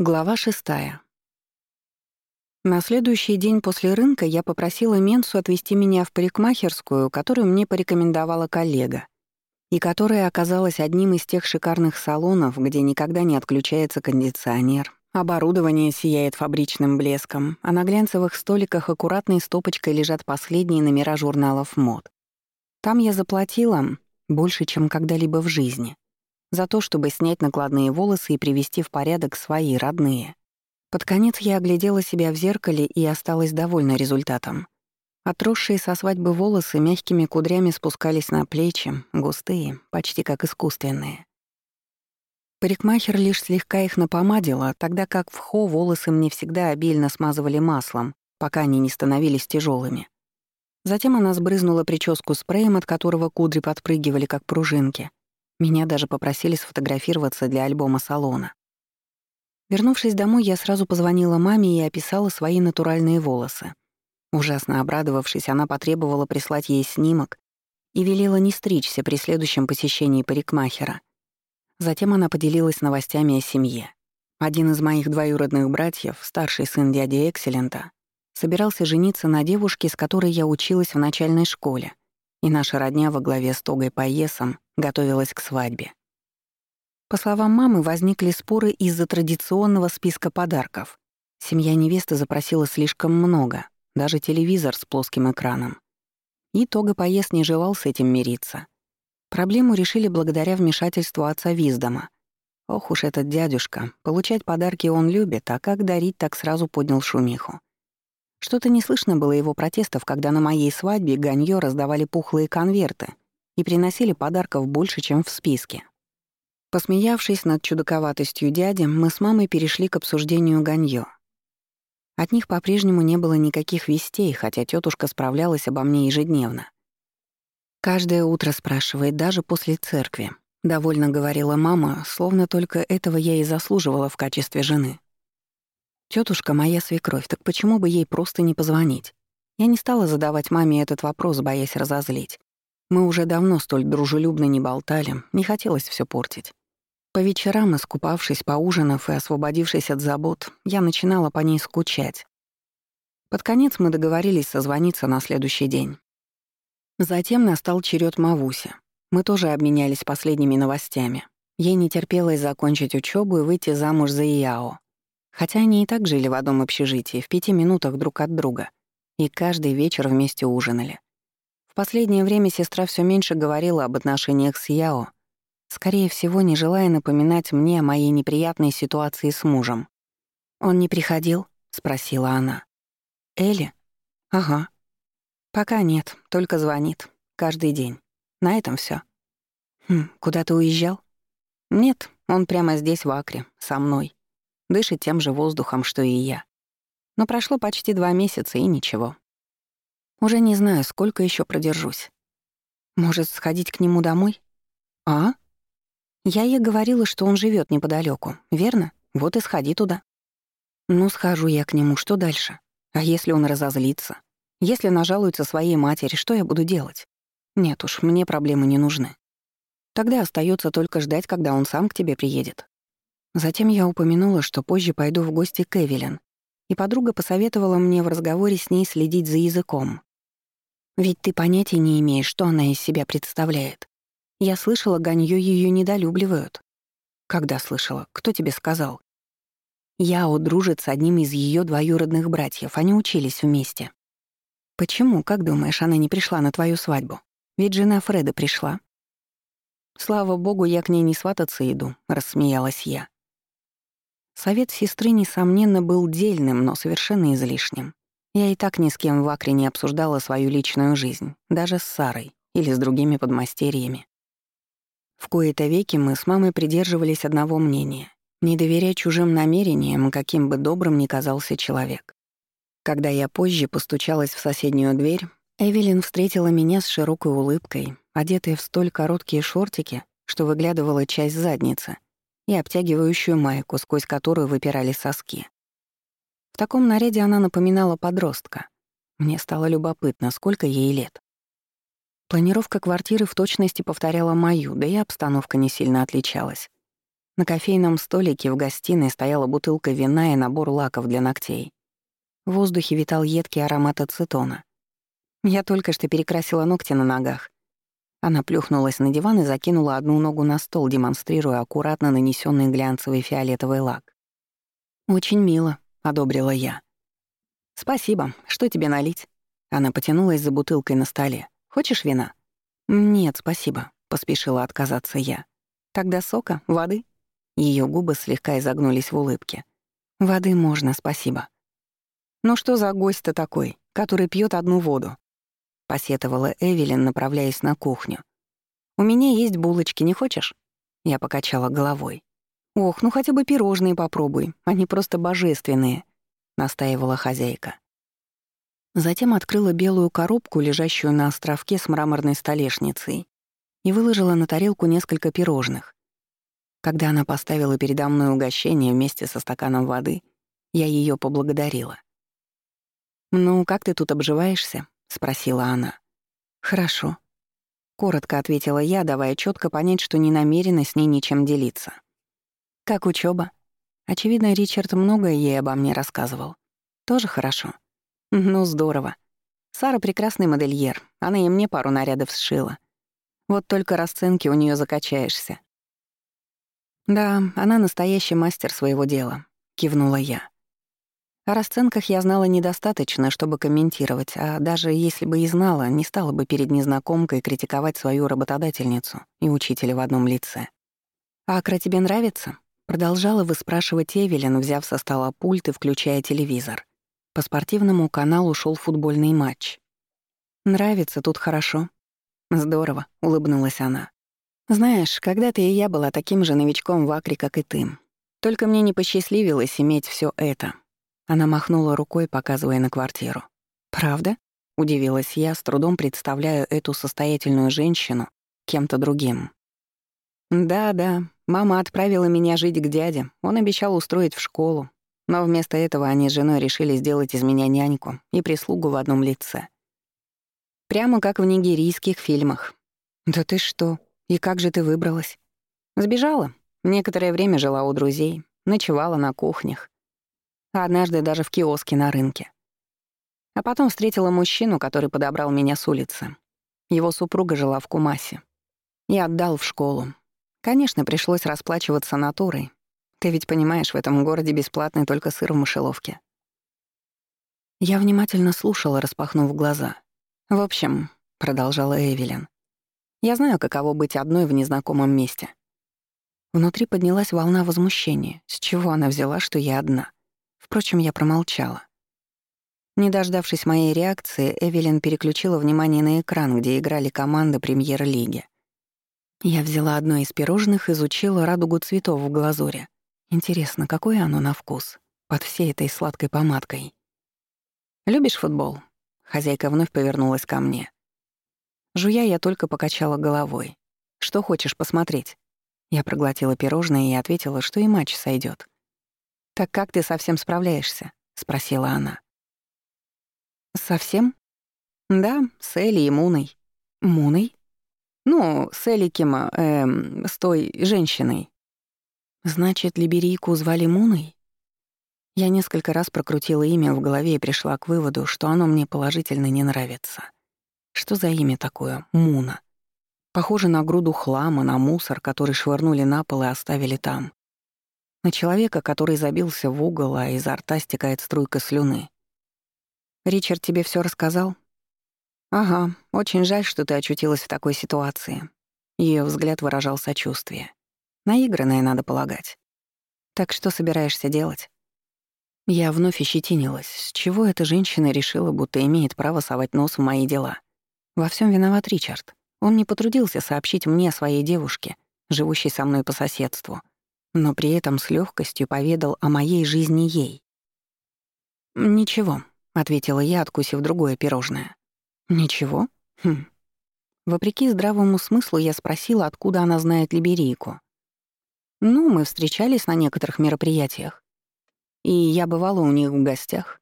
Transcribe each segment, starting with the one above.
Глава шестая. На следующий день после рынка я попросила Менсу отвезти меня в парикмахерскую, которую мне порекомендовала коллега, и которая оказалась одним из тех шикарных салонов, где никогда не отключается кондиционер, оборудование сияет фабричным блеском, а на глянцевых столиках аккуратной стопочкой лежат последние номера журналов мод. Там я заплатила больше, чем когда-либо в жизни — за то, чтобы снять накладные волосы и привести в порядок свои родные. Под конец я оглядела себя в зеркале и осталась довольна результатом. Отросшие со свадьбы волосы мягкими кудрями спускались на плечи, густые, почти как искусственные. Парикмахер лишь слегка их напомадила, тогда как в хо волосы мне всегда обильно смазывали маслом, пока они не становились тяжелыми. Затем она сбрызнула прическу спреем, от которого кудри подпрыгивали, как пружинки, меня даже попросили сфотографироваться для альбома салона. Вернувшись домой, я сразу позвонила маме и описала свои натуральные волосы. Ужасно обрадовавшись, она потребовала прислать ей снимок и велела не стричься при следующем посещении парикмахера. Затем она поделилась новостями о семье. Один из моих двоюродных братьев, старший сын дяди Экселента, собирался жениться на девушке, с которой я училась в начальной школе, и наша родня во главе с Тогой Паесом готовилась к свадьбе. По словам мамы, возникли споры из-за традиционного списка подарков. Семья невесты запросила слишком много, даже телевизор с плоским экраном. И Тога не желал с этим мириться. Проблему решили благодаря вмешательству отца Виздома. Ох уж этот дядюшка, получать подарки он любит, а как дарить, так сразу поднял шумиху. Что-то не слышно было его протестов, когда на моей свадьбе Ганьё раздавали пухлые конверты и приносили подарков больше, чем в списке. Посмеявшись над чудаковатостью дяди, мы с мамой перешли к обсуждению Ганьё. От них по-прежнему не было никаких вестей, хотя тетушка справлялась обо мне ежедневно. Каждое утро спрашивает, даже после церкви. Довольно говорила мама, словно только этого я и заслуживала в качестве жены. Тетушка моя свекровь, так почему бы ей просто не позвонить? Я не стала задавать маме этот вопрос, боясь разозлить. Мы уже давно столь дружелюбно не болтали, не хотелось все портить. По вечерам, искупавшись, поужинав и освободившись от забот, я начинала по ней скучать. Под конец мы договорились созвониться на следующий день. Затем настал черед Мавуси. Мы тоже обменялись последними новостями. Ей не терпелось закончить учебу и выйти замуж за Ияо. Хотя они и так жили в одном общежитии, в пяти минутах друг от друга, и каждый вечер вместе ужинали последнее время сестра все меньше говорила об отношениях с Яо, скорее всего, не желая напоминать мне о моей неприятной ситуации с мужем. «Он не приходил?» — спросила она. «Элли?» «Ага. Пока нет, только звонит. Каждый день. На этом все. «Хм, куда ты уезжал?» «Нет, он прямо здесь, в Акре, со мной. Дышит тем же воздухом, что и я. Но прошло почти два месяца, и ничего. Уже не знаю, сколько еще продержусь. Может, сходить к нему домой? А? Я ей говорила, что он живет неподалеку, верно? Вот и сходи туда. Ну, схожу я к нему, что дальше? А если он разозлится? Если нажалуется своей матери, что я буду делать? Нет уж, мне проблемы не нужны. Тогда остается только ждать, когда он сам к тебе приедет. Затем я упомянула, что позже пойду в гости к Эвелин, и подруга посоветовала мне в разговоре с ней следить за языком. Ведь ты понятия не имеешь, что она из себя представляет. Я слышала, Ганью ее недолюбливают. Когда слышала? Кто тебе сказал? Яо дружит с одним из ее двоюродных братьев, они учились вместе. Почему, как думаешь, она не пришла на твою свадьбу? Ведь жена Фреда пришла. Слава богу, я к ней не свататься иду, рассмеялась я. Совет сестры, несомненно, был дельным, но совершенно излишним. Я и так ни с кем в Акре не обсуждала свою личную жизнь, даже с Сарой или с другими подмастерьями. В кои-то веки мы с мамой придерживались одного мнения — не доверять чужим намерениям, каким бы добрым ни казался человек. Когда я позже постучалась в соседнюю дверь, Эвелин встретила меня с широкой улыбкой, одетая в столь короткие шортики, что выглядывала часть задницы, и обтягивающую майку, сквозь которую выпирали соски. В таком наряде она напоминала подростка. Мне стало любопытно, сколько ей лет. Планировка квартиры в точности повторяла мою, да и обстановка не сильно отличалась. На кофейном столике в гостиной стояла бутылка вина и набор лаков для ногтей. В воздухе витал едкий аромат ацетона. Я только что перекрасила ногти на ногах. Она плюхнулась на диван и закинула одну ногу на стол, демонстрируя аккуратно нанесенный глянцевый фиолетовый лак. «Очень мило», — одобрила я. «Спасибо. Что тебе налить?» Она потянулась за бутылкой на столе. «Хочешь вина?» «Нет, спасибо», — поспешила отказаться я. «Тогда сока, воды?» Ее губы слегка изогнулись в улыбке. «Воды можно, спасибо». «Ну что за гость-то такой, который пьет одну воду?» Посетовала Эвелин, направляясь на кухню. «У меня есть булочки, не хочешь?» Я покачала головой. «Ох, ну хотя бы пирожные попробуй, они просто божественные», — настаивала хозяйка. Затем открыла белую коробку, лежащую на островке с мраморной столешницей, и выложила на тарелку несколько пирожных. Когда она поставила передо мной угощение вместе со стаканом воды, я ее поблагодарила. «Ну, как ты тут обживаешься?» — спросила она. «Хорошо», — коротко ответила я, давая четко понять, что не намерена с ней ничем делиться. «Как учеба? Очевидно, Ричард многое ей обо мне рассказывал. Тоже хорошо. Ну, здорово. Сара прекрасный модельер, она и мне пару нарядов сшила. Вот только расценки у нее закачаешься. Да, она настоящий мастер своего дела, кивнула я. О расценках я знала недостаточно, чтобы комментировать, а даже если бы и знала, не стала бы перед незнакомкой критиковать свою работодательницу и учителя в одном лице. «Акра тебе нравится?» Продолжала выспрашивать Эвелин, взяв со стола пульт и включая телевизор. По спортивному каналу шел футбольный матч. «Нравится, тут хорошо». «Здорово», — улыбнулась она. «Знаешь, когда-то и я была таким же новичком в Акре, как и ты. Только мне не посчастливилось иметь все это». Она махнула рукой, показывая на квартиру. «Правда?» — удивилась я, с трудом представляя эту состоятельную женщину кем-то другим. «Да-да, мама отправила меня жить к дяде. Он обещал устроить в школу. Но вместо этого они с женой решили сделать из меня няньку и прислугу в одном лице. Прямо как в нигерийских фильмах. «Да ты что? И как же ты выбралась?» «Сбежала. Некоторое время жила у друзей, ночевала на кухнях. Однажды даже в киоске на рынке. А потом встретила мужчину, который подобрал меня с улицы. Его супруга жила в Кумасе. И отдал в школу. Конечно, пришлось расплачиваться натурой. Ты ведь понимаешь, в этом городе бесплатный только сыр в мышеловке. Я внимательно слушала, распахнув глаза. «В общем», — продолжала Эвелин, — «я знаю, каково быть одной в незнакомом месте». Внутри поднялась волна возмущения. С чего она взяла, что я одна? Впрочем, я промолчала. Не дождавшись моей реакции, Эвелин переключила внимание на экран, где играли команды премьер-лиги. Я взяла одно из пирожных, изучила радугу цветов в глазури. Интересно, какое оно на вкус? Под всей этой сладкой помадкой. «Любишь футбол?» Хозяйка вновь повернулась ко мне. Жуя, я только покачала головой. «Что хочешь посмотреть?» Я проглотила пирожное и ответила, что и матч сойдет. «Так как ты совсем справляешься?» — спросила она. «Совсем?» «Да, с Элли и Муной». «Муной?» Ну, с Эликима, эм, с той женщиной. Значит, либерийку звали Муной? Я несколько раз прокрутила имя в голове и пришла к выводу, что оно мне положительно не нравится. Что за имя такое? Муна. Похоже на груду хлама, на мусор, который швырнули на пол и оставили там. На человека, который забился в угол, а изо рта стекает струйка слюны. «Ричард тебе все рассказал?» «Ага, очень жаль, что ты очутилась в такой ситуации». Ее взгляд выражал сочувствие. Наигранное, надо полагать. «Так что собираешься делать?» Я вновь ощетинилась. С чего эта женщина решила, будто имеет право совать нос в мои дела? Во всем виноват Ричард. Он не потрудился сообщить мне о своей девушке, живущей со мной по соседству, но при этом с легкостью поведал о моей жизни ей. «Ничего», — ответила я, откусив другое пирожное. Ничего? Хм. Вопреки здравому смыслу я спросила, откуда она знает либерийку. Ну, мы встречались на некоторых мероприятиях. И я бывала у них в гостях.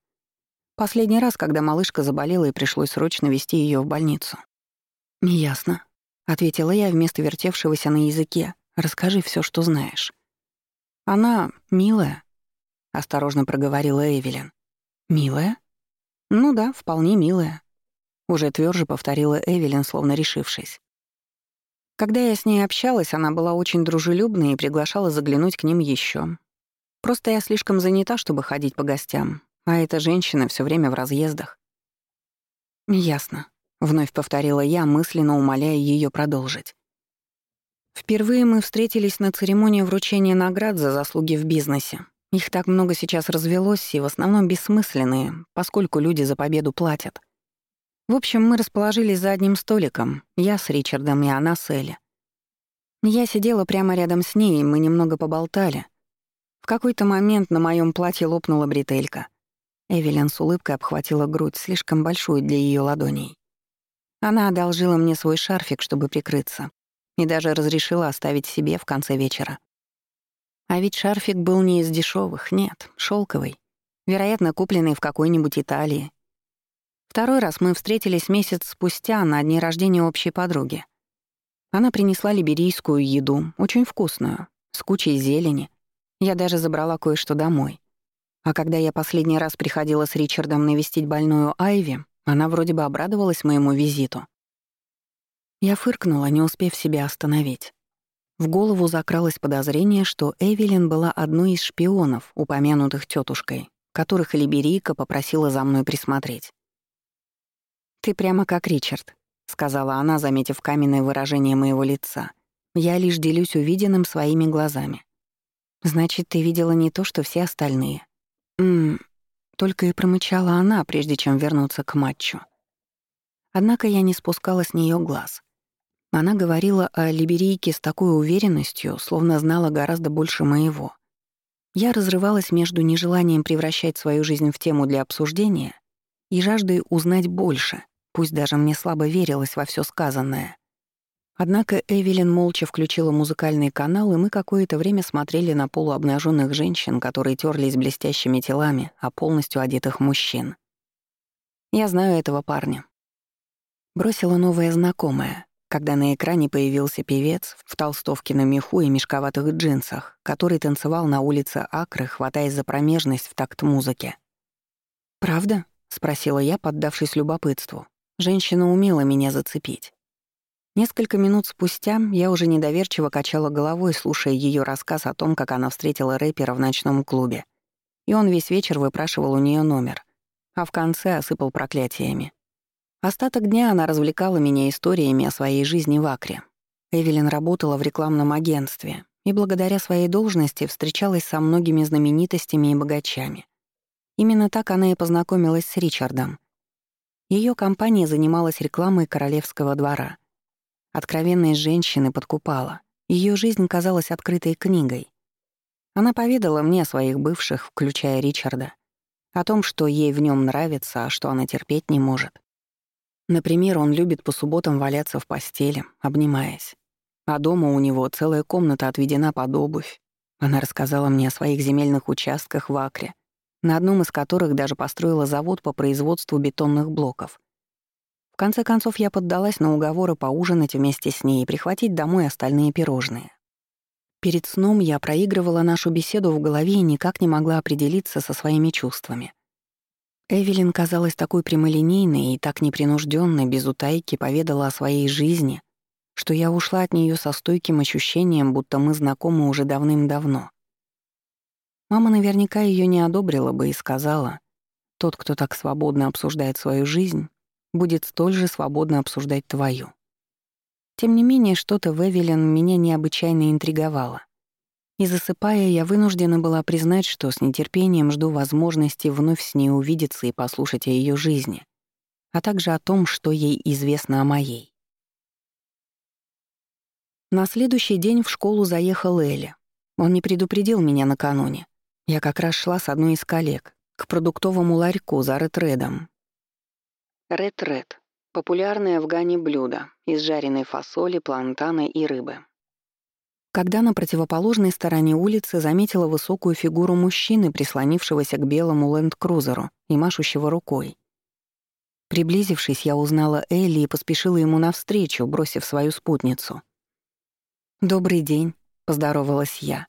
Последний раз, когда малышка заболела и пришлось срочно везти ее в больницу. «Ясно», — ответила я вместо вертевшегося на языке. «Расскажи все, что знаешь». Она милая, осторожно проговорила Эвелин. Милая? Ну да, вполне милая. Уже тверже повторила Эвелин, словно решившись. Когда я с ней общалась, она была очень дружелюбной и приглашала заглянуть к ним еще. Просто я слишком занята, чтобы ходить по гостям, а эта женщина все время в разъездах. «Ясно», — вновь повторила я, мысленно умоляя ее продолжить. Впервые мы встретились на церемонии вручения наград за заслуги в бизнесе. Их так много сейчас развелось, и в основном бессмысленные, поскольку люди за победу платят. В общем, мы расположились за одним столиком, я с Ричардом и она с Элли. Я сидела прямо рядом с ней, и мы немного поболтали. В какой-то момент на моем платье лопнула бретелька. Эвелин с улыбкой обхватила грудь, слишком большую для ее ладоней. Она одолжила мне свой шарфик, чтобы прикрыться, и даже разрешила оставить себе в конце вечера. А ведь шарфик был не из дешевых, нет, шелковый, вероятно, купленный в какой-нибудь Италии. Второй раз мы встретились месяц спустя на дне рождения общей подруги. Она принесла либерийскую еду, очень вкусную, с кучей зелени. Я даже забрала кое-что домой. А когда я последний раз приходила с Ричардом навестить больную Айви, она вроде бы обрадовалась моему визиту. Я фыркнула, не успев себя остановить. В голову закралось подозрение, что Эвелин была одной из шпионов, упомянутых тетушкой, которых Либерийка попросила за мной присмотреть. «Ты прямо как Ричард», — сказала она, заметив каменное выражение моего лица. «Я лишь делюсь увиденным своими глазами». «Значит, ты видела не то, что все остальные». «Ммм...» Только и промычала она, прежде чем вернуться к матчу. Однако я не спускала с нее глаз. Она говорила о либерийке с такой уверенностью, словно знала гораздо больше моего. Я разрывалась между нежеланием превращать свою жизнь в тему для обсуждения и жаждой узнать больше, пусть даже мне слабо верилось во все сказанное. Однако Эвелин молча включила музыкальный канал, и мы какое-то время смотрели на полуобнаженных женщин, которые терлись блестящими телами, а полностью одетых мужчин. «Я знаю этого парня». Бросила новая знакомая, когда на экране появился певец в толстовке на меху и мешковатых джинсах, который танцевал на улице Акры, хватаясь за промежность в такт музыки. «Правда?» — спросила я, поддавшись любопытству. Женщина умела меня зацепить. Несколько минут спустя я уже недоверчиво качала головой, слушая ее рассказ о том, как она встретила рэпера в ночном клубе. И он весь вечер выпрашивал у нее номер, а в конце осыпал проклятиями. Остаток дня она развлекала меня историями о своей жизни в Акре. Эвелин работала в рекламном агентстве и благодаря своей должности встречалась со многими знаменитостями и богачами. Именно так она и познакомилась с Ричардом. Ее компания занималась рекламой королевского двора. Откровенность женщины подкупала. Ее жизнь казалась открытой книгой. Она поведала мне о своих бывших, включая Ричарда, о том, что ей в нем нравится, а что она терпеть не может. Например, он любит по субботам валяться в постели, обнимаясь. А дома у него целая комната отведена под обувь. Она рассказала мне о своих земельных участках в Акре, на одном из которых даже построила завод по производству бетонных блоков. В конце концов, я поддалась на уговоры поужинать вместе с ней и прихватить домой остальные пирожные. Перед сном я проигрывала нашу беседу в голове и никак не могла определиться со своими чувствами. Эвелин казалась такой прямолинейной и так непринужденной, без утайки поведала о своей жизни, что я ушла от нее со стойким ощущением, будто мы знакомы уже давным-давно. Мама наверняка ее не одобрила бы и сказала, «Тот, кто так свободно обсуждает свою жизнь, будет столь же свободно обсуждать твою». Тем не менее, что-то в Эвелин меня необычайно интриговало. И засыпая, я вынуждена была признать, что с нетерпением жду возможности вновь с ней увидеться и послушать о ее жизни, а также о том, что ей известно о моей. На следующий день в школу заехал Элли. Он не предупредил меня накануне. Я как раз шла с одной из коллег к продуктовому ларьку за ретредом. Ретред — популярное в Гане блюдо из жареной фасоли, плантана и рыбы когда на противоположной стороне улицы заметила высокую фигуру мужчины, прислонившегося к белому ленд-крузеру и машущего рукой. Приблизившись, я узнала Элли и поспешила ему навстречу, бросив свою спутницу. «Добрый день», — поздоровалась я.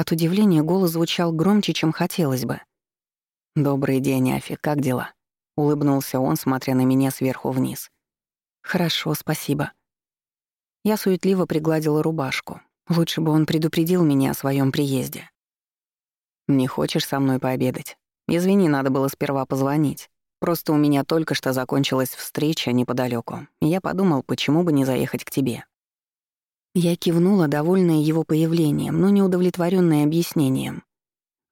От удивления голос звучал громче, чем хотелось бы. «Добрый день, Афи, как дела?» — улыбнулся он, смотря на меня сверху вниз. «Хорошо, спасибо». Я суетливо пригладила рубашку. Лучше бы он предупредил меня о своем приезде. «Не хочешь со мной пообедать? Извини, надо было сперва позвонить. Просто у меня только что закончилась встреча неподалеку, я подумал, почему бы не заехать к тебе». Я кивнула, довольная его появлением, но не удовлетворенная объяснением.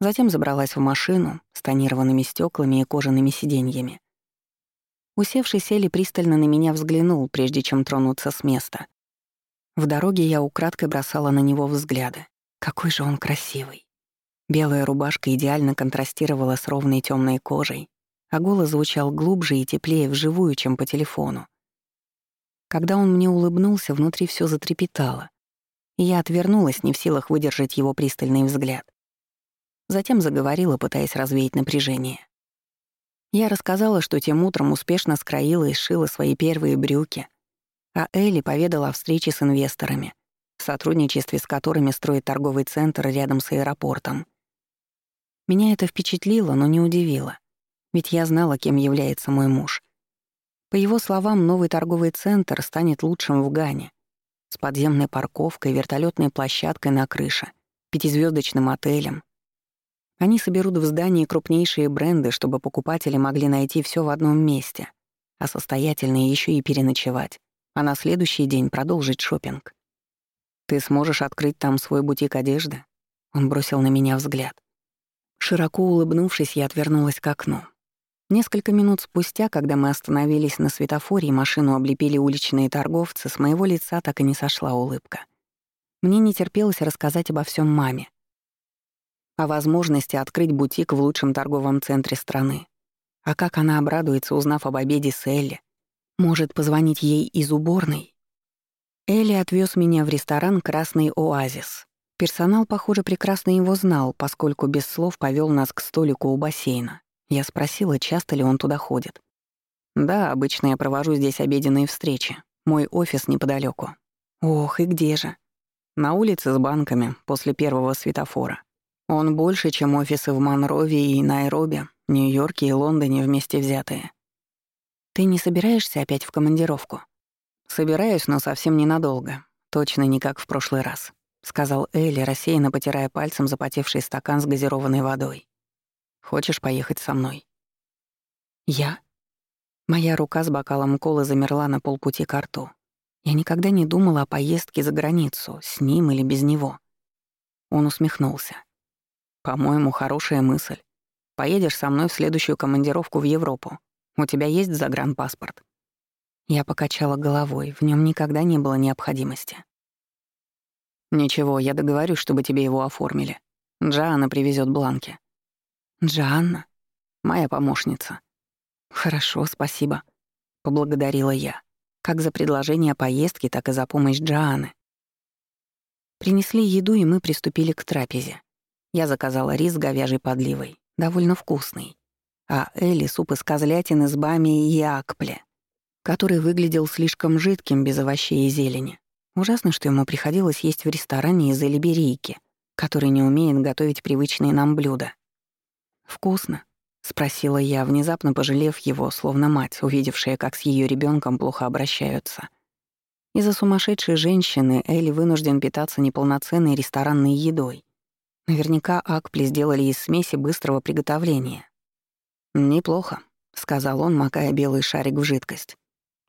Затем забралась в машину с тонированными стеклами и кожаными сиденьями. Усевшись, Элли пристально на меня взглянул, прежде чем тронуться с места. В дороге я украдкой бросала на него взгляды. Какой же он красивый. Белая рубашка идеально контрастировала с ровной темной кожей, а голос звучал глубже и теплее вживую, чем по телефону. Когда он мне улыбнулся, внутри все затрепетало, и я отвернулась, не в силах выдержать его пристальный взгляд. Затем заговорила, пытаясь развеять напряжение. Я рассказала, что тем утром успешно скроила и сшила свои первые брюки, а Элли поведала о встрече с инвесторами, в сотрудничестве с которыми строит торговый центр рядом с аэропортом — меня это впечатлило, но не удивило. Ведь я знала, кем является мой муж. По его словам, новый торговый центр станет лучшим в Гане. С подземной парковкой, вертолетной площадкой на крыше, пятизвездочным отелем. Они соберут в здании крупнейшие бренды, чтобы покупатели могли найти все в одном месте, а состоятельные еще и переночевать, а на следующий день продолжить шопинг. «Ты сможешь открыть там свой бутик одежды?» Он бросил на меня взгляд. Широко улыбнувшись, я отвернулась к окну. Несколько минут спустя, когда мы остановились на светофоре и машину облепили уличные торговцы, с моего лица так и не сошла улыбка. Мне не терпелось рассказать обо всем маме. О возможности открыть бутик в лучшем торговом центре страны. А как она обрадуется, узнав об обеде с Элли. Может, позвонить ей из уборной? Элли отвез меня в ресторан «Красный оазис», Персонал, похоже, прекрасно его знал, поскольку без слов повел нас к столику у бассейна. Я спросила, часто ли он туда ходит. «Да, обычно я провожу здесь обеденные встречи. Мой офис неподалеку. «Ох, и где же?» «На улице с банками, после первого светофора. Он больше, чем офисы в Монрове и Найроби, Нью-Йорке и Лондоне вместе взятые». «Ты не собираешься опять в командировку?» «Собираюсь, но совсем ненадолго. Точно не как в прошлый раз». — сказал Элли, рассеянно потирая пальцем запотевший стакан с газированной водой. «Хочешь поехать со мной?» «Я?» Моя рука с бокалом колы замерла на полпути к рту. Я никогда не думала о поездке за границу, с ним или без него. Он усмехнулся. «По-моему, хорошая мысль. Поедешь со мной в следующую командировку в Европу. У тебя есть загранпаспорт?» Я покачала головой, в нем никогда не было необходимости. «Ничего, я договорюсь, чтобы тебе его оформили. Джоанна привезет бланки». «Джоанна?» «Моя помощница». «Хорошо, спасибо», — поблагодарила я. Как за предложение поездки, так и за помощь Джоанны. Принесли еду, и мы приступили к трапезе. Я заказала рис с говяжьей подливой, довольно вкусный. А Элли — суп из козлятины с бами и акпле, который выглядел слишком жидким без овощей и зелени. Ужасно, что ему приходилось есть в ресторане из-за либерийки, который не умеет готовить привычные нам блюда. «Вкусно?» — спросила я, внезапно пожалев его, словно мать, увидевшая, как с ее ребенком плохо обращаются. Из-за сумасшедшей женщины Элли вынужден питаться неполноценной ресторанной едой. Наверняка Акпли сделали из смеси быстрого приготовления. «Неплохо», — сказал он, макая белый шарик в жидкость.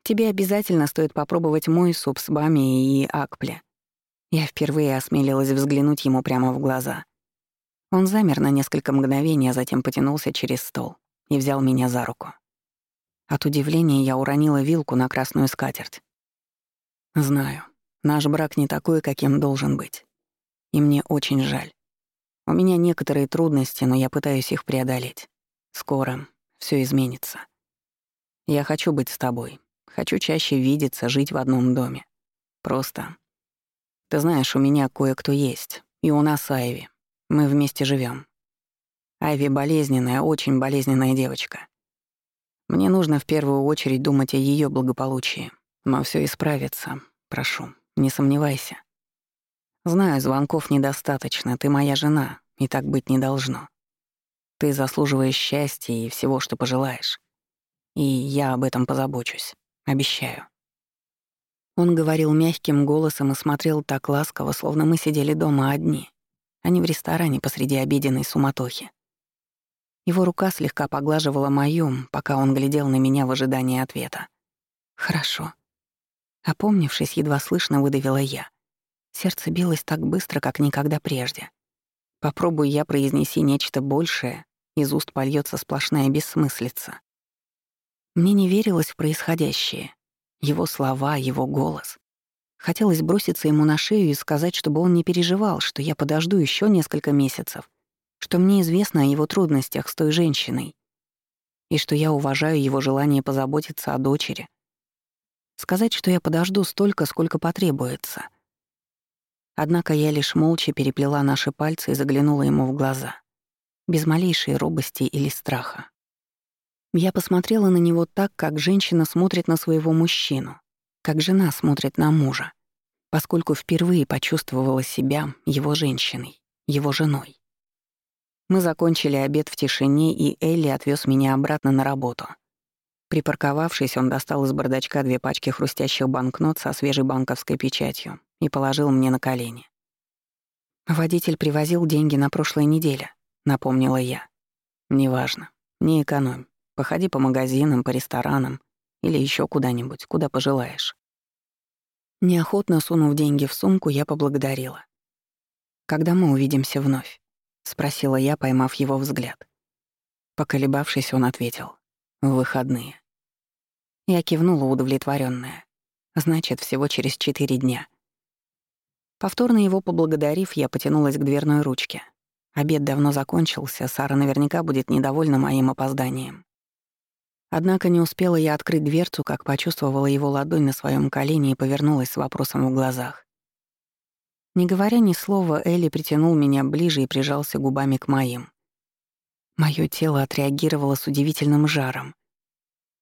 Тебе обязательно стоит попробовать мой суп с бами и акпле». Я впервые осмелилась взглянуть ему прямо в глаза. Он замер на несколько мгновений, а затем потянулся через стол и взял меня за руку. От удивления я уронила вилку на красную скатерть. «Знаю, наш брак не такой, каким должен быть. И мне очень жаль. У меня некоторые трудности, но я пытаюсь их преодолеть. Скоро все изменится. Я хочу быть с тобой, Хочу чаще видеться, жить в одном доме. Просто. Ты знаешь, у меня кое-кто есть. И у нас Айви. Мы вместе живем. Айви болезненная, очень болезненная девочка. Мне нужно в первую очередь думать о ее благополучии. Но все исправится. Прошу, не сомневайся. Знаю, звонков недостаточно, ты моя жена, и так быть не должно. Ты заслуживаешь счастья и всего, что пожелаешь. И я об этом позабочусь. Обещаю». Он говорил мягким голосом и смотрел так ласково, словно мы сидели дома одни, а не в ресторане посреди обеденной суматохи. Его рука слегка поглаживала мою, пока он глядел на меня в ожидании ответа. «Хорошо». Опомнившись, едва слышно выдавила я. Сердце билось так быстро, как никогда прежде. Попробую я произнеси нечто большее, из уст польется сплошная бессмыслица. Мне не верилось в происходящее. Его слова, его голос. Хотелось броситься ему на шею и сказать, чтобы он не переживал, что я подожду еще несколько месяцев, что мне известно о его трудностях с той женщиной, и что я уважаю его желание позаботиться о дочери. Сказать, что я подожду столько, сколько потребуется. Однако я лишь молча переплела наши пальцы и заглянула ему в глаза, без малейшей робости или страха. Я посмотрела на него так, как женщина смотрит на своего мужчину, как жена смотрит на мужа, поскольку впервые почувствовала себя его женщиной, его женой. Мы закончили обед в тишине, и Элли отвез меня обратно на работу. Припарковавшись, он достал из бардачка две пачки хрустящих банкнот со свежей банковской печатью и положил мне на колени. «Водитель привозил деньги на прошлой неделе», — напомнила я. «Неважно. Не экономь. Походи по магазинам, по ресторанам или еще куда-нибудь, куда пожелаешь. Неохотно сунув деньги в сумку, я поблагодарила. «Когда мы увидимся вновь?» — спросила я, поймав его взгляд. Поколебавшись, он ответил. «В выходные». Я кивнула удовлетворенная. Значит, всего через четыре дня. Повторно его поблагодарив, я потянулась к дверной ручке. Обед давно закончился, Сара наверняка будет недовольна моим опозданием. Однако не успела я открыть дверцу, как почувствовала его ладонь на своем колене и повернулась с вопросом в глазах. Не говоря ни слова, Элли притянул меня ближе и прижался губами к моим. Моё тело отреагировало с удивительным жаром.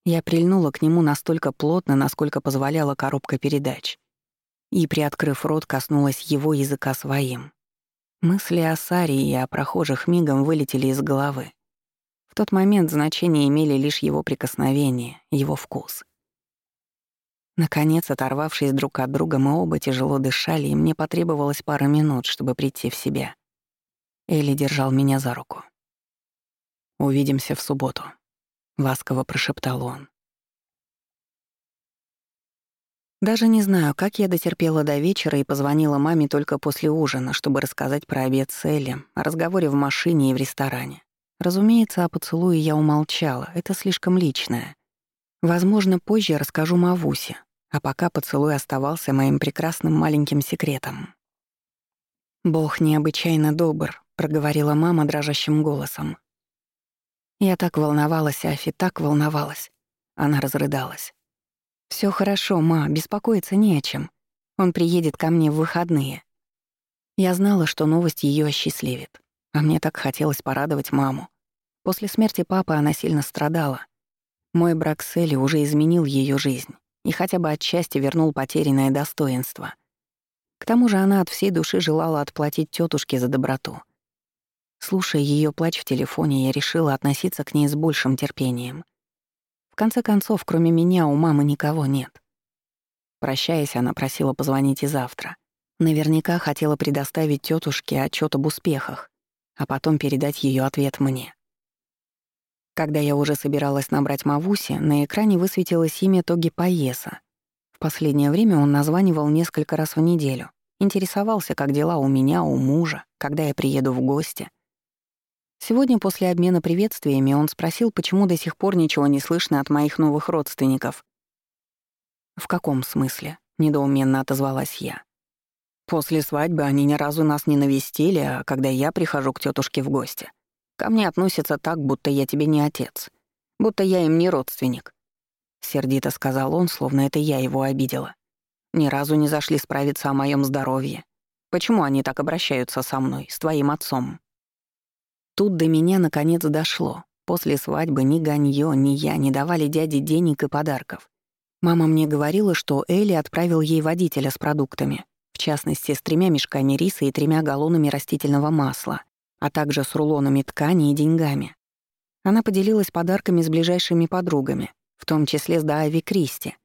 Я прильнула к нему настолько плотно, насколько позволяла коробка передач. И, приоткрыв рот, коснулась его языка своим. Мысли о Саре и о прохожих мигом вылетели из головы тот момент значение имели лишь его прикосновение, его вкус. Наконец, оторвавшись друг от друга, мы оба тяжело дышали, и мне потребовалось пара минут, чтобы прийти в себя. Элли держал меня за руку. «Увидимся в субботу», — ласково прошептал он. Даже не знаю, как я дотерпела до вечера и позвонила маме только после ужина, чтобы рассказать про обед с Элли, о разговоре в машине и в ресторане. Разумеется, о поцелуе я умолчала, это слишком личное. Возможно, позже расскажу Мавусе, а пока поцелуй оставался моим прекрасным маленьким секретом. «Бог необычайно добр», — проговорила мама дрожащим голосом. Я так волновалась, Афи, так волновалась. Она разрыдалась. Все хорошо, ма, беспокоиться не о чем. Он приедет ко мне в выходные». Я знала, что новость ее осчастливит. А мне так хотелось порадовать маму. После смерти папы она сильно страдала. Мой брак с Элли уже изменил ее жизнь и хотя бы отчасти вернул потерянное достоинство. К тому же она от всей души желала отплатить тетушке за доброту. Слушая ее плач в телефоне, я решила относиться к ней с большим терпением. В конце концов, кроме меня, у мамы никого нет. Прощаясь, она просила позвонить и завтра. Наверняка хотела предоставить тетушке отчет об успехах, а потом передать ее ответ мне. Когда я уже собиралась набрать Мавуси, на экране высветилось имя Тоги Паеса. В последнее время он названивал несколько раз в неделю, интересовался, как дела у меня, у мужа, когда я приеду в гости. Сегодня после обмена приветствиями он спросил, почему до сих пор ничего не слышно от моих новых родственников. «В каком смысле?» — недоуменно отозвалась я. После свадьбы они ни разу нас не навестили, а когда я прихожу к тетушке в гости, ко мне относятся так, будто я тебе не отец, будто я им не родственник. Сердито сказал он, словно это я его обидела. Ни разу не зашли справиться о моем здоровье. Почему они так обращаются со мной, с твоим отцом? Тут до меня наконец дошло. После свадьбы ни Ганьё, ни я не давали дяде денег и подарков. Мама мне говорила, что Элли отправил ей водителя с продуктами, в частности, с тремя мешками риса и тремя галлонами растительного масла, а также с рулонами ткани и деньгами. Она поделилась подарками с ближайшими подругами, в том числе с Даави Кристи.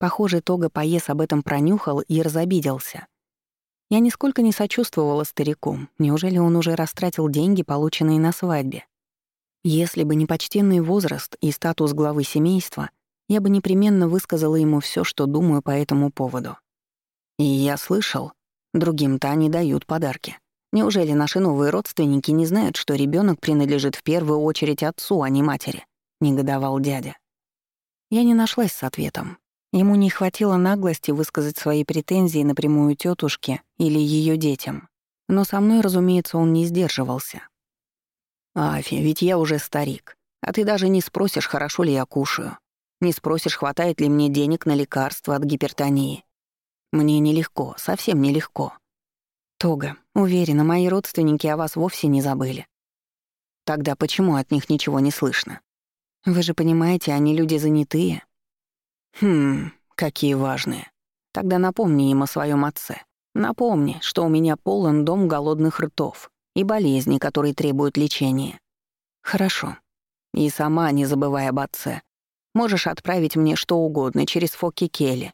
Похоже, Тога Поес об этом пронюхал и разобиделся. Я нисколько не сочувствовала старику. Неужели он уже растратил деньги, полученные на свадьбе? Если бы не почтенный возраст и статус главы семейства, я бы непременно высказала ему все, что думаю по этому поводу. И я слышал, другим-то они дают подарки. Неужели наши новые родственники не знают, что ребенок принадлежит в первую очередь отцу, а не матери? Негодовал дядя. Я не нашлась с ответом. Ему не хватило наглости высказать свои претензии напрямую тетушке или ее детям. Но со мной, разумеется, он не сдерживался. «Афи, ведь я уже старик, а ты даже не спросишь, хорошо ли я кушаю. Не спросишь, хватает ли мне денег на лекарства от гипертонии. Мне нелегко, совсем нелегко. Тога, уверена, мои родственники о вас вовсе не забыли. Тогда почему от них ничего не слышно? Вы же понимаете, они люди занятые. Хм, какие важные. Тогда напомни им о своем отце. Напомни, что у меня полон дом голодных ртов и болезни, которые требуют лечения. Хорошо. И сама, не забывай об отце. Можешь отправить мне что угодно через Фоки Келли,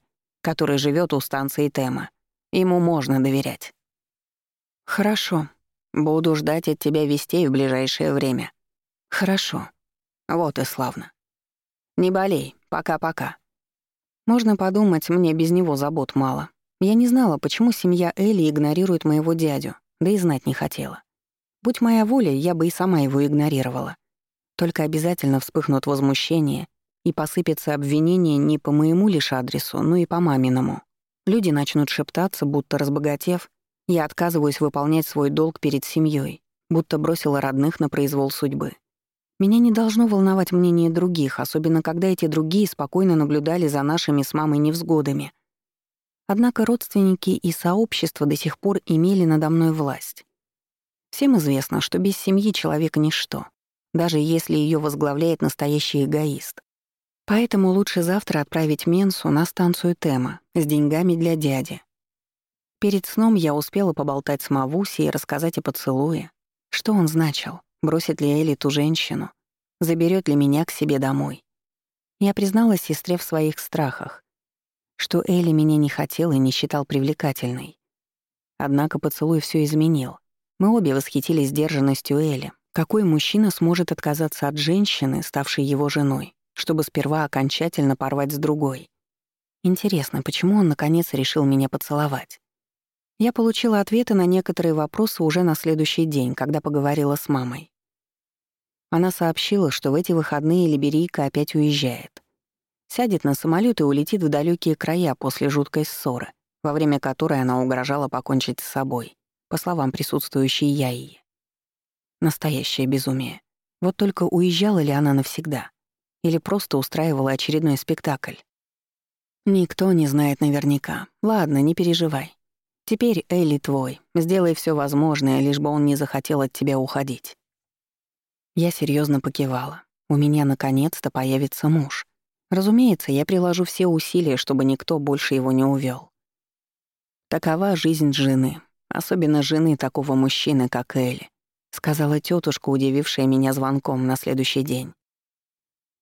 который живет у станции Тема. Ему можно доверять. Хорошо. Буду ждать от тебя вестей в ближайшее время. Хорошо. Вот и славно. Не болей. Пока-пока. Можно подумать, мне без него забот мало. Я не знала, почему семья Элли игнорирует моего дядю, да и знать не хотела. Будь моя воля, я бы и сама его игнорировала. Только обязательно вспыхнут возмущение и посыпется обвинение не по моему лишь адресу, но и по маминому. Люди начнут шептаться, будто разбогатев, я отказываюсь выполнять свой долг перед семьей, будто бросила родных на произвол судьбы. Меня не должно волновать мнение других, особенно когда эти другие спокойно наблюдали за нашими с мамой невзгодами. Однако родственники и сообщество до сих пор имели надо мной власть. Всем известно, что без семьи человек — ничто, даже если ее возглавляет настоящий эгоист. Поэтому лучше завтра отправить Менсу на станцию Тема с деньгами для дяди. Перед сном я успела поболтать с Мавуси и рассказать о поцелуе. Что он значил? Бросит ли Элли ту женщину? Заберет ли меня к себе домой? Я призналась сестре в своих страхах, что Элли меня не хотел и не считал привлекательной. Однако поцелуй все изменил. Мы обе восхитились сдержанностью Элли. Какой мужчина сможет отказаться от женщины, ставшей его женой? Чтобы сперва окончательно порвать с другой. Интересно, почему он наконец решил меня поцеловать? Я получила ответы на некоторые вопросы уже на следующий день, когда поговорила с мамой. Она сообщила, что в эти выходные Либерийка опять уезжает. Сядет на самолет и улетит в далекие края после жуткой ссоры, во время которой она угрожала покончить с собой, по словам присутствующей Яи. Настоящее безумие. Вот только уезжала ли она навсегда? Или просто устраивала очередной спектакль. Никто не знает наверняка. Ладно, не переживай. Теперь Элли твой. Сделай все возможное, лишь бы он не захотел от тебя уходить. Я серьезно покивала. У меня наконец-то появится муж. Разумеется, я приложу все усилия, чтобы никто больше его не увел. Такова жизнь жены, особенно жены такого мужчины, как Элли, сказала тетушка, удивившая меня звонком на следующий день.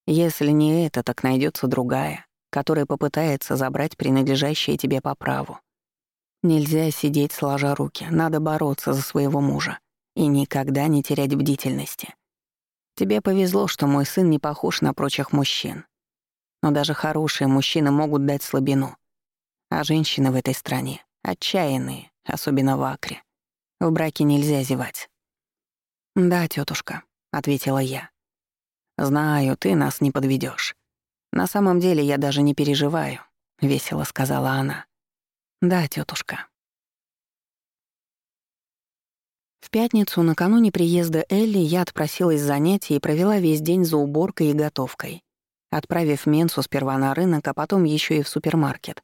Если не это, так найдется другая, которая попытается забрать принадлежащее тебе по праву. Нельзя сидеть сложа руки, надо бороться за своего мужа и никогда не терять бдительности. Тебе повезло, что мой сын не похож на прочих мужчин. Но даже хорошие мужчины могут дать слабину. А женщины в этой стране отчаянные, особенно в Акре. В браке нельзя зевать. «Да, тетушка, ответила я. «Знаю, ты нас не подведешь. На самом деле я даже не переживаю», — весело сказала она. «Да, тетушка. В пятницу, накануне приезда Элли, я отпросилась с занятий и провела весь день за уборкой и готовкой, отправив Менсу сперва на рынок, а потом еще и в супермаркет.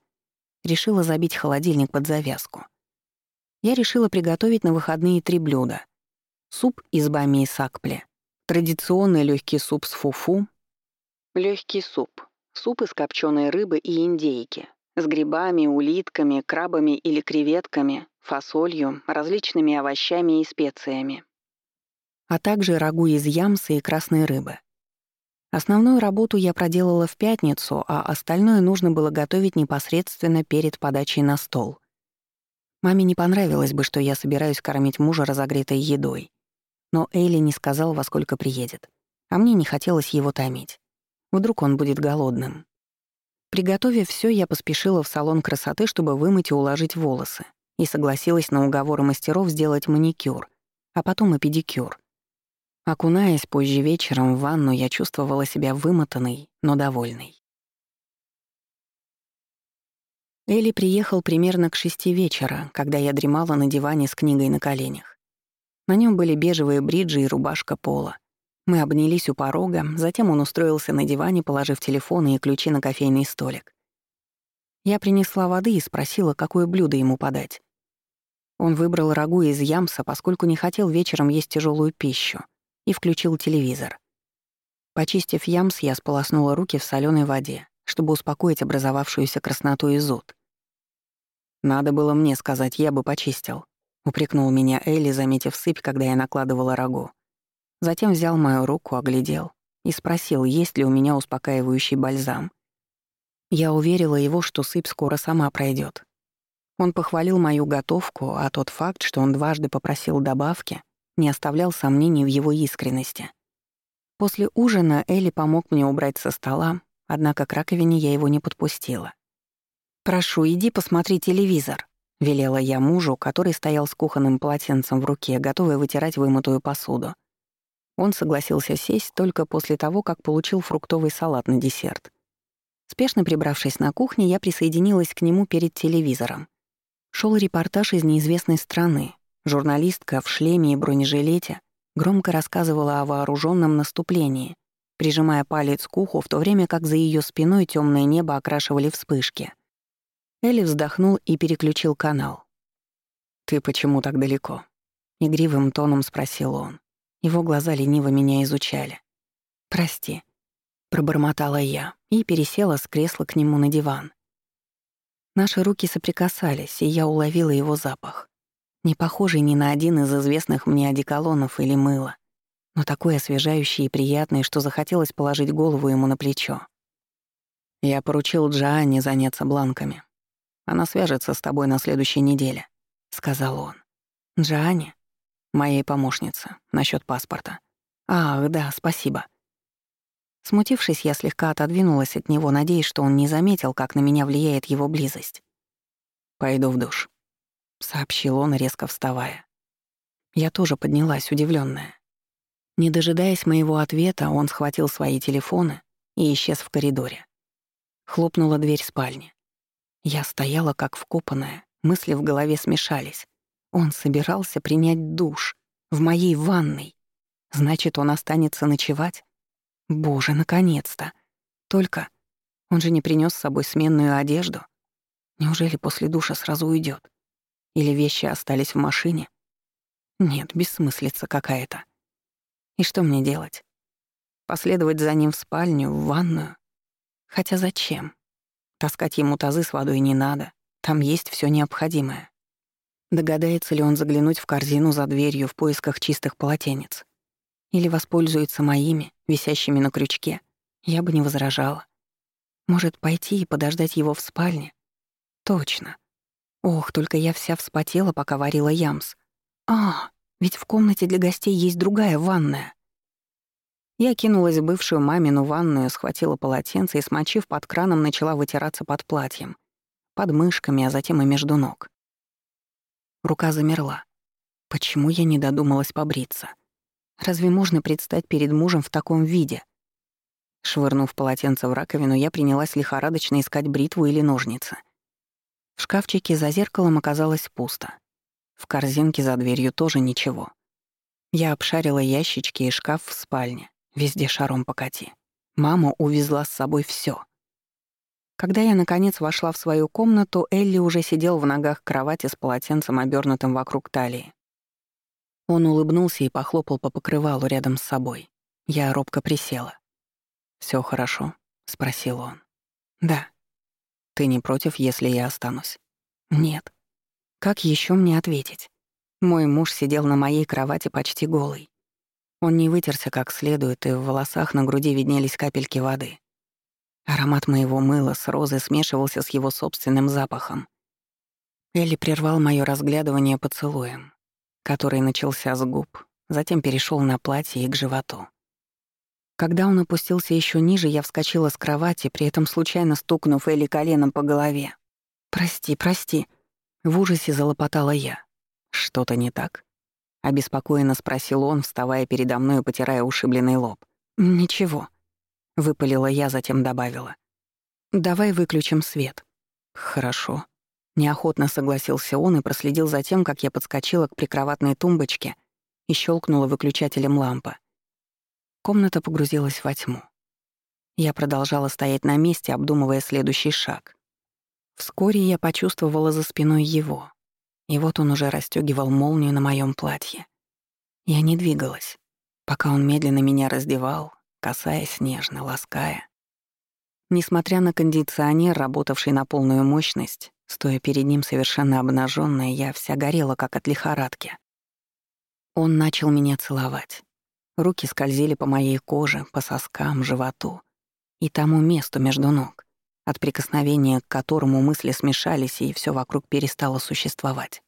Решила забить холодильник под завязку. Я решила приготовить на выходные три блюда. Суп из бами и сакпле, Традиционный легкий суп с фуфу. Легкий суп. Суп из копченой рыбы и индейки. с грибами, улитками, крабами или креветками, фасолью, различными овощами и специями. А также рагу из ямса и красной рыбы. Основную работу я проделала в пятницу, а остальное нужно было готовить непосредственно перед подачей на стол. Маме не понравилось бы, что я собираюсь кормить мужа разогретой едой. Но Эйли не сказал, во сколько приедет. А мне не хотелось его томить. Вдруг он будет голодным. Приготовив все, я поспешила в салон красоты, чтобы вымыть и уложить волосы, и согласилась на уговоры мастеров сделать маникюр, а потом и педикюр. Окунаясь позже вечером в ванну, я чувствовала себя вымотанной, но довольной. Элли приехал примерно к шести вечера, когда я дремала на диване с книгой на коленях. На нем были бежевые бриджи и рубашка пола. Мы обнялись у порога, затем он устроился на диване, положив телефоны и ключи на кофейный столик. Я принесла воды и спросила, какое блюдо ему подать. Он выбрал рагу из ямса, поскольку не хотел вечером есть тяжелую пищу, и включил телевизор. Почистив ямс, я сполоснула руки в соленой воде, чтобы успокоить образовавшуюся красноту и зуд. «Надо было мне сказать, я бы почистил», — упрекнул меня Элли, заметив сыпь, когда я накладывала рагу. Затем взял мою руку, оглядел и спросил, есть ли у меня успокаивающий бальзам. Я уверила его, что сыпь скоро сама пройдет. Он похвалил мою готовку, а тот факт, что он дважды попросил добавки, не оставлял сомнений в его искренности. После ужина Элли помог мне убрать со стола, однако к раковине я его не подпустила. «Прошу, иди посмотри телевизор», — велела я мужу, который стоял с кухонным полотенцем в руке, готовый вытирать вымытую посуду. Он согласился сесть только после того, как получил фруктовый салат на десерт. Спешно прибравшись на кухне, я присоединилась к нему перед телевизором. Шел репортаж из неизвестной страны. Журналистка в шлеме и бронежилете громко рассказывала о вооруженном наступлении, прижимая палец к уху, в то время как за ее спиной темное небо окрашивали вспышки. Элли вздохнул и переключил канал. «Ты почему так далеко?» — игривым тоном спросил он. Его глаза лениво меня изучали. «Прости», — пробормотала я и пересела с кресла к нему на диван. Наши руки соприкасались, и я уловила его запах. Не похожий ни на один из известных мне одеколонов или мыла, но такой освежающий и приятный, что захотелось положить голову ему на плечо. Я поручил Джоанне заняться бланками. Она свяжется с тобой на следующей неделе, — сказал он. Джоанне? Моей помощнице, насчет паспорта. Ах, да, спасибо. Смутившись, я слегка отодвинулась от него, надеясь, что он не заметил, как на меня влияет его близость. «Пойду в душ», — сообщил он, резко вставая. Я тоже поднялась, удивленная. Не дожидаясь моего ответа, он схватил свои телефоны и исчез в коридоре. Хлопнула дверь спальни. Я стояла как вкопанная, мысли в голове смешались. Он собирался принять душ в моей ванной. Значит, он останется ночевать? Боже, наконец-то. Только он же не принес с собой сменную одежду. Неужели после душа сразу уйдет? Или вещи остались в машине? Нет, бессмыслица какая-то. И что мне делать? Последовать за ним в спальню, в ванную? Хотя зачем? Таскать ему тазы с водой не надо. Там есть все необходимое. Догадается ли он заглянуть в корзину за дверью в поисках чистых полотенец? Или воспользуется моими, висящими на крючке? Я бы не возражала. Может, пойти и подождать его в спальне? Точно. Ох, только я вся вспотела, пока варила ямс. А, ведь в комнате для гостей есть другая ванная. Я кинулась в бывшую мамину ванную, схватила полотенце и, смочив под краном, начала вытираться под платьем, под мышками, а затем и между ног. Рука замерла. Почему я не додумалась побриться? Разве можно предстать перед мужем в таком виде? Швырнув полотенце в раковину, я принялась лихорадочно искать бритву или ножницы. В шкафчике за зеркалом оказалось пусто. В корзинке за дверью тоже ничего. Я обшарила ящички и шкаф в спальне, везде шаром покати. Мама увезла с собой все. Когда я, наконец, вошла в свою комнату, Элли уже сидел в ногах кровати с полотенцем, обернутым вокруг талии. Он улыбнулся и похлопал по покрывалу рядом с собой. Я робко присела. Все хорошо?» — спросил он. «Да». Ты не против, если я останусь? Нет. Как еще мне ответить? Мой муж сидел на моей кровати почти голый. Он не вытерся как следует, и в волосах на груди виднелись капельки воды. Аромат моего мыла с розы смешивался с его собственным запахом. Элли прервал моё разглядывание поцелуем, который начался с губ, затем перешел на платье и к животу. Когда он опустился еще ниже, я вскочила с кровати, при этом случайно стукнув Элли коленом по голове. «Прости, прости», — в ужасе залопотала я. «Что-то не так?» — обеспокоенно спросил он, вставая передо мной и потирая ушибленный лоб. «Ничего», — выпалила я, затем добавила. «Давай выключим свет». «Хорошо». Неохотно согласился он и проследил за тем, как я подскочила к прикроватной тумбочке и щелкнула выключателем лампы. Комната погрузилась во тьму. Я продолжала стоять на месте, обдумывая следующий шаг. Вскоре я почувствовала за спиной его. И вот он уже расстёгивал молнию на моём платье. Я не двигалась, пока он медленно меня раздевал, касаясь нежно, лаская. Несмотря на кондиционер, работавший на полную мощность, стоя перед ним совершенно обнажённая, я вся горела, как от лихорадки. Он начал меня целовать. Руки скользили по моей коже, по соскам, животу и тому месту между ног, от прикосновения к которому мысли смешались, и все вокруг перестало существовать.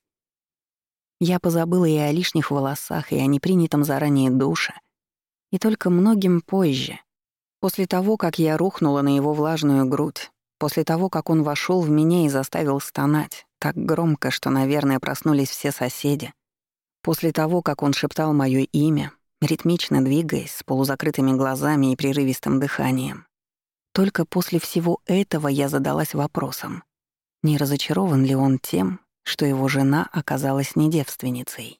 Я позабыла и о лишних волосах, и о непринятом заранее душе, и только многим позже, после того, как я рухнула на его влажную грудь, после того, как он вошел в меня и заставил стонать, так громко, что, наверное, проснулись все соседи, после того, как он шептал моё имя, ритмично двигаясь, с полузакрытыми глазами и прерывистым дыханием. Только после всего этого я задалась вопросом, не разочарован ли он тем, что его жена оказалась не девственницей.